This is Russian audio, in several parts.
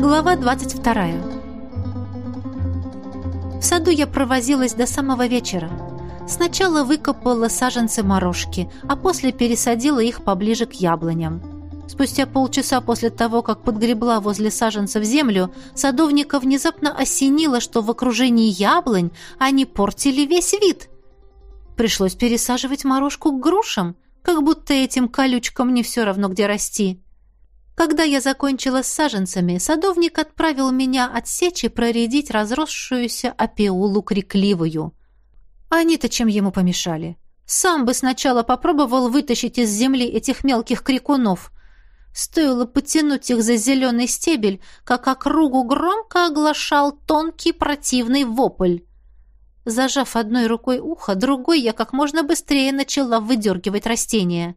Глава 22. В саду я провозилась до самого вечера. Сначала выкопала саженцы морожки, а после пересадила их поближе к яблоням. Спустя полчаса после того, как подгребла возле саженцев землю, садовника внезапно осенило, что в окружении яблонь они портили весь вид. Пришлось пересаживать морожку к грушам, как будто этим колючкам не все равно, где расти. Когда я закончила с саженцами, садовник отправил меня отсечь и проредить разросшуюся опиулу крикливую. Они-то чем ему помешали? Сам бы сначала попробовал вытащить из земли этих мелких крикунов. Стоило потянуть их за зеленый стебель, как округу громко оглашал тонкий противный вопль. Зажав одной рукой ухо, другой я как можно быстрее начала выдергивать растения.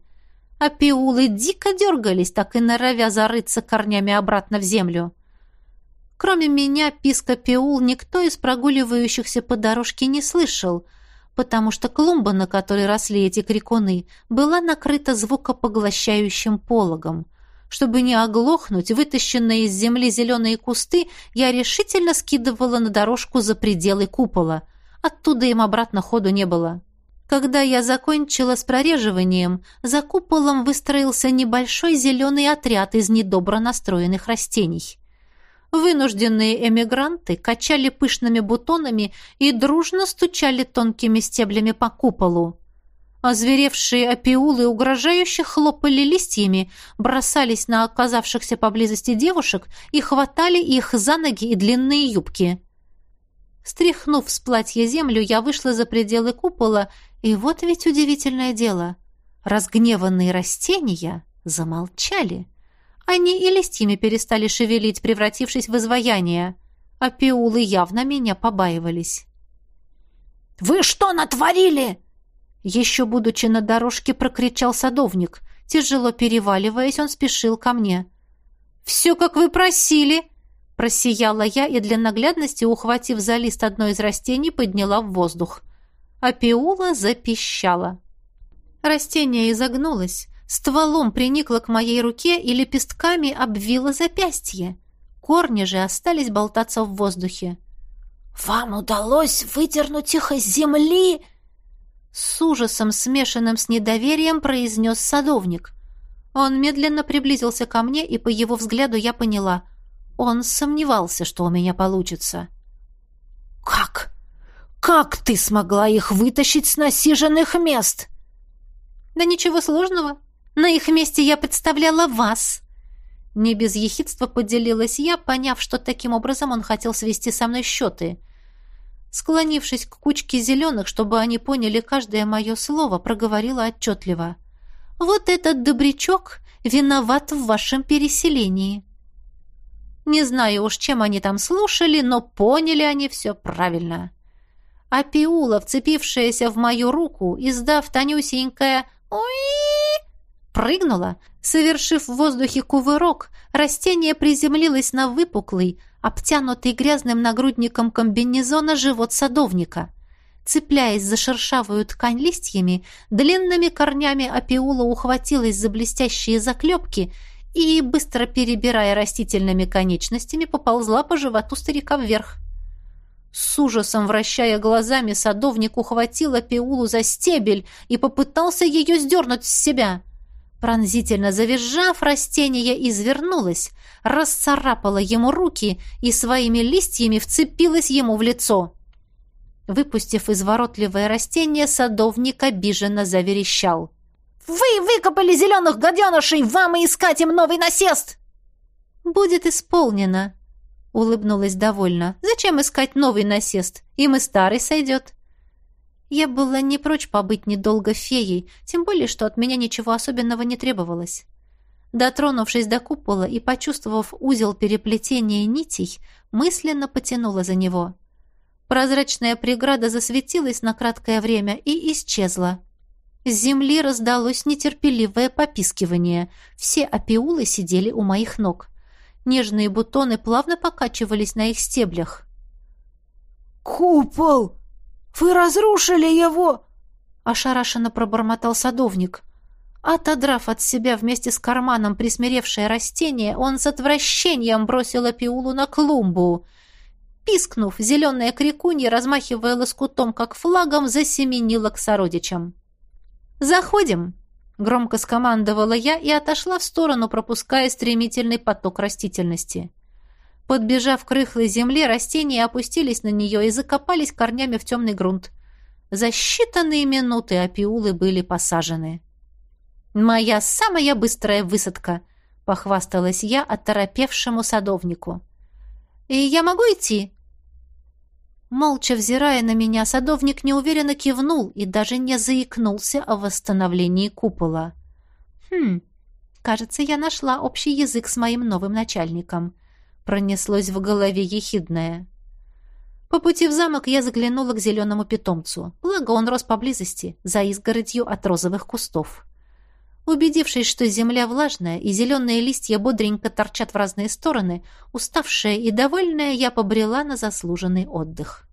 А пиулы дико дергались, так и норовя зарыться корнями обратно в землю. Кроме меня, писка пиул никто из прогуливающихся по дорожке не слышал, потому что клумба, на которой росли эти крикуны, была накрыта звукопоглощающим пологом. Чтобы не оглохнуть, вытащенные из земли зеленые кусты я решительно скидывала на дорожку за пределы купола. Оттуда им обратно ходу не было. Когда я закончила с прореживанием, за куполом выстроился небольшой зеленый отряд из недобро настроенных растений. Вынужденные эмигранты качали пышными бутонами и дружно стучали тонкими стеблями по куполу. Озверевшие опиулы угрожающе хлопали листьями, бросались на оказавшихся поблизости девушек и хватали их за ноги и длинные юбки. Стряхнув с платья землю, я вышла за пределы купола, и вот ведь удивительное дело. Разгневанные растения замолчали. Они и листьями перестали шевелить, превратившись в изваяние. А пиулы явно меня побаивались. «Вы что натворили?» Еще будучи на дорожке, прокричал садовник. Тяжело переваливаясь, он спешил ко мне. «Все, как вы просили!» Просияла я и для наглядности, ухватив за лист одно из растений, подняла в воздух. А пиула запищала. Растение изогнулось, стволом приникло к моей руке и лепестками обвило запястье. Корни же остались болтаться в воздухе. «Вам удалось выдернуть их из земли?» С ужасом, смешанным с недоверием, произнес садовник. Он медленно приблизился ко мне, и по его взгляду я поняла. Он сомневался, что у меня получится. «Как? Как ты смогла их вытащить с насиженных мест?» «Да ничего сложного. На их месте я представляла вас». Не без ехидства поделилась я, поняв, что таким образом он хотел свести со мной счеты — Склонившись к кучке зеленых, чтобы они поняли каждое мое слово, проговорила отчетливо. «Вот этот добрячок виноват в вашем переселении». Не знаю уж, чем они там слушали, но поняли они все правильно. А Пиула, вцепившаяся в мою руку, издав тонюсенькое «Уи!», прыгнула. Совершив в воздухе кувырок, растение приземлилось на выпуклый, обтянутый грязным нагрудником комбинезона живот садовника. Цепляясь за шершавую ткань листьями, длинными корнями опиула ухватилась за блестящие заклепки и, быстро перебирая растительными конечностями, поползла по животу старика вверх. С ужасом вращая глазами, садовник ухватил опиулу за стебель и попытался ее сдернуть с себя — Пронзительно завизжав, растение извернулось, расцарапало ему руки и своими листьями вцепилось ему в лицо. Выпустив изворотливое растение, садовник обиженно заверещал. «Вы выкопали зеленых гаденышей! Вам и искать им новый насест!» «Будет исполнено», — улыбнулась довольно. «Зачем искать новый насест? Им и старый сойдет». Я была не прочь побыть недолго феей, тем более, что от меня ничего особенного не требовалось. Дотронувшись до купола и почувствовав узел переплетения нитей, мысленно потянула за него. Прозрачная преграда засветилась на краткое время и исчезла. С земли раздалось нетерпеливое попискивание. Все опиулы сидели у моих ног. Нежные бутоны плавно покачивались на их стеблях. «Купол!» «Вы разрушили его!» — ошарашенно пробормотал садовник. Отодрав от себя вместе с карманом присмиревшее растение, он с отвращением бросил опиулу на клумбу. Пискнув, зеленая крикунья, размахивая лоскутом, как флагом, засеменила к сородичам. «Заходим!» — громко скомандовала я и отошла в сторону, пропуская стремительный поток растительности. Подбежав к рыхлой земле, растения опустились на нее и закопались корнями в темный грунт. За считанные минуты опиулы были посажены. «Моя самая быстрая высадка!» — похвасталась я оторопевшему садовнику. «И я могу идти?» Молча взирая на меня, садовник неуверенно кивнул и даже не заикнулся о восстановлении купола. «Хм, кажется, я нашла общий язык с моим новым начальником». Пронеслось в голове ехидное. По пути в замок я заглянула к зеленому питомцу. Благо он рос поблизости, за изгородью от розовых кустов. Убедившись, что земля влажная и зеленые листья бодренько торчат в разные стороны, уставшая и довольная, я побрела на заслуженный отдых.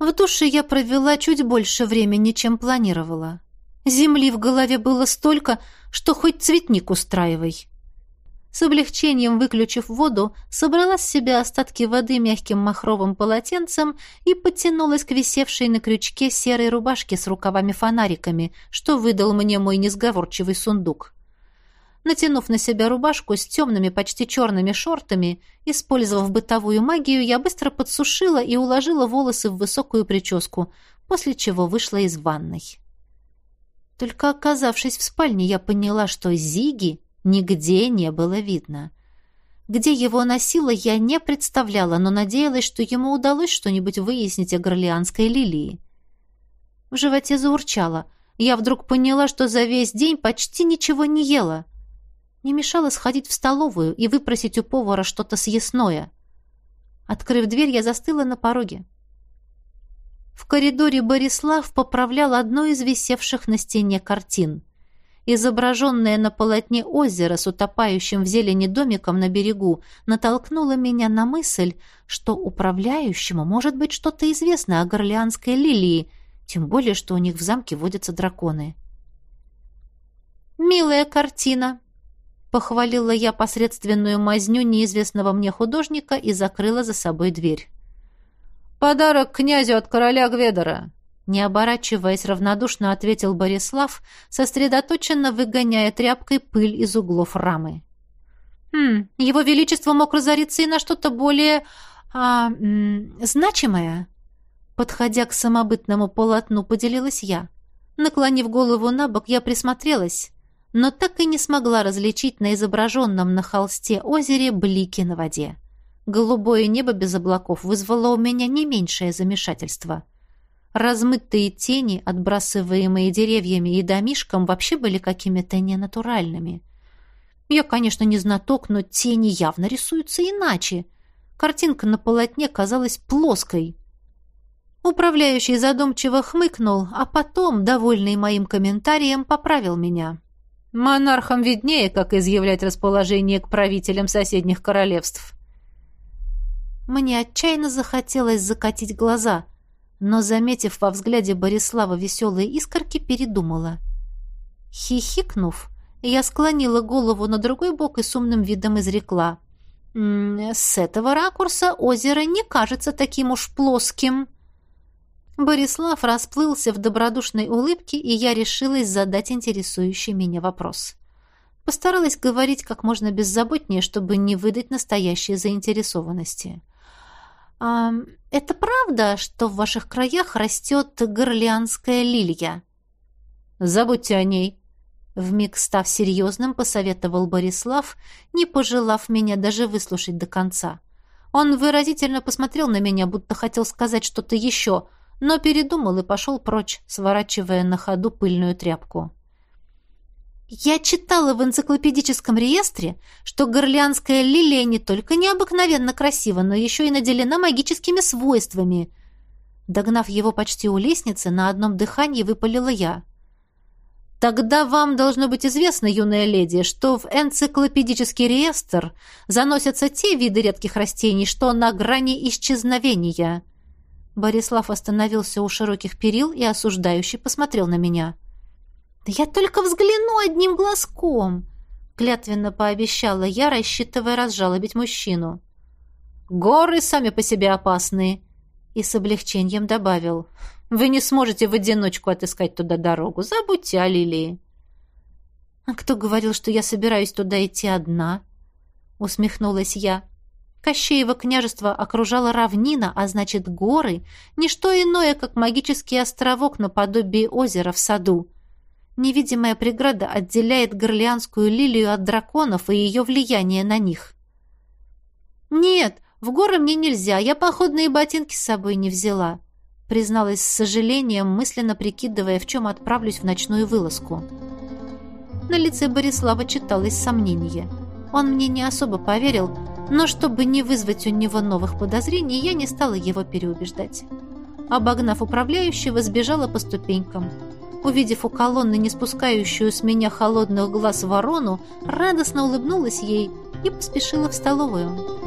В душе я провела чуть больше времени, чем планировала. Земли в голове было столько, что хоть цветник устраивай. С облегчением выключив воду, собрала с себя остатки воды мягким махровым полотенцем и подтянулась к висевшей на крючке серой рубашке с рукавами-фонариками, что выдал мне мой несговорчивый сундук. Натянув на себя рубашку с темными, почти черными шортами, использовав бытовую магию, я быстро подсушила и уложила волосы в высокую прическу, после чего вышла из ванной. Только оказавшись в спальне, я поняла, что Зиги Нигде не было видно. Где его носило, я не представляла, но надеялась, что ему удалось что-нибудь выяснить о горлианской лилии. В животе заурчало. Я вдруг поняла, что за весь день почти ничего не ела. Не мешало сходить в столовую и выпросить у повара что-то съестное. Открыв дверь, я застыла на пороге. В коридоре Борислав поправлял одну из висевших на стене картин изображенное на полотне озеро с утопающим в зелени домиком на берегу, натолкнуло меня на мысль, что управляющему может быть что-то известно о горлианской лилии, тем более, что у них в замке водятся драконы. «Милая картина!» — похвалила я посредственную мазню неизвестного мне художника и закрыла за собой дверь. «Подарок князю от короля Гведора!» Не оборачиваясь, равнодушно ответил Борислав, сосредоточенно выгоняя тряпкой пыль из углов рамы. «Хм, его величество мог разориться и на что-то более... А, м, значимое?» Подходя к самобытному полотну, поделилась я. Наклонив голову на бок, я присмотрелась, но так и не смогла различить на изображенном на холсте озере блики на воде. Голубое небо без облаков вызвало у меня не меньшее замешательство — Размытые тени, отбрасываемые деревьями и домишком, вообще были какими-то ненатуральными. Я, конечно, не знаток, но тени явно рисуются иначе. Картинка на полотне казалась плоской. Управляющий задумчиво хмыкнул, а потом, довольный моим комментарием, поправил меня. Монархам виднее, как изъявлять расположение к правителям соседних королевств. Мне отчаянно захотелось закатить глаза — но, заметив во взгляде Борислава веселые искорки, передумала. Хихикнув, я склонила голову на другой бок и с умным видом изрекла. «С этого ракурса озеро не кажется таким уж плоским». Борислав расплылся в добродушной улыбке, и я решилась задать интересующий меня вопрос. Постаралась говорить как можно беззаботнее, чтобы не выдать настоящей заинтересованности. «А это правда, что в ваших краях растет горлианская лилия?» «Забудьте о ней», — вмиг став серьезным, посоветовал Борислав, не пожелав меня даже выслушать до конца. Он выразительно посмотрел на меня, будто хотел сказать что-то еще, но передумал и пошел прочь, сворачивая на ходу пыльную тряпку. Я читала в энциклопедическом реестре, что горлианская лилия не только необыкновенно красива, но еще и наделена магическими свойствами. Догнав его почти у лестницы, на одном дыхании выпалила я. Тогда вам должно быть известно, юная леди, что в энциклопедический реестр заносятся те виды редких растений, что на грани исчезновения. Борислав остановился у широких перил и осуждающий посмотрел на меня. — «Да я только взгляну одним глазком!» клятвенно пообещала я, рассчитывая разжалобить мужчину. «Горы сами по себе опасные!» и с облегчением добавил. «Вы не сможете в одиночку отыскать туда дорогу. Забудьте о Лилии». «А кто говорил, что я собираюсь туда идти одна?» усмехнулась я. Кощеево княжество окружало равнина, а значит горы, не что иное, как магический островок наподобие озера в саду. Невидимая преграда отделяет горлианскую лилию от драконов и ее влияние на них. «Нет, в горы мне нельзя, я походные ботинки с собой не взяла», призналась с сожалением, мысленно прикидывая, в чем отправлюсь в ночную вылазку. На лице Борислава читалось сомнение. Он мне не особо поверил, но чтобы не вызвать у него новых подозрений, я не стала его переубеждать. Обогнав управляющего, сбежала по ступенькам – Увидев у колонны не спускающую с меня холодных глаз ворону, радостно улыбнулась ей и поспешила в столовую.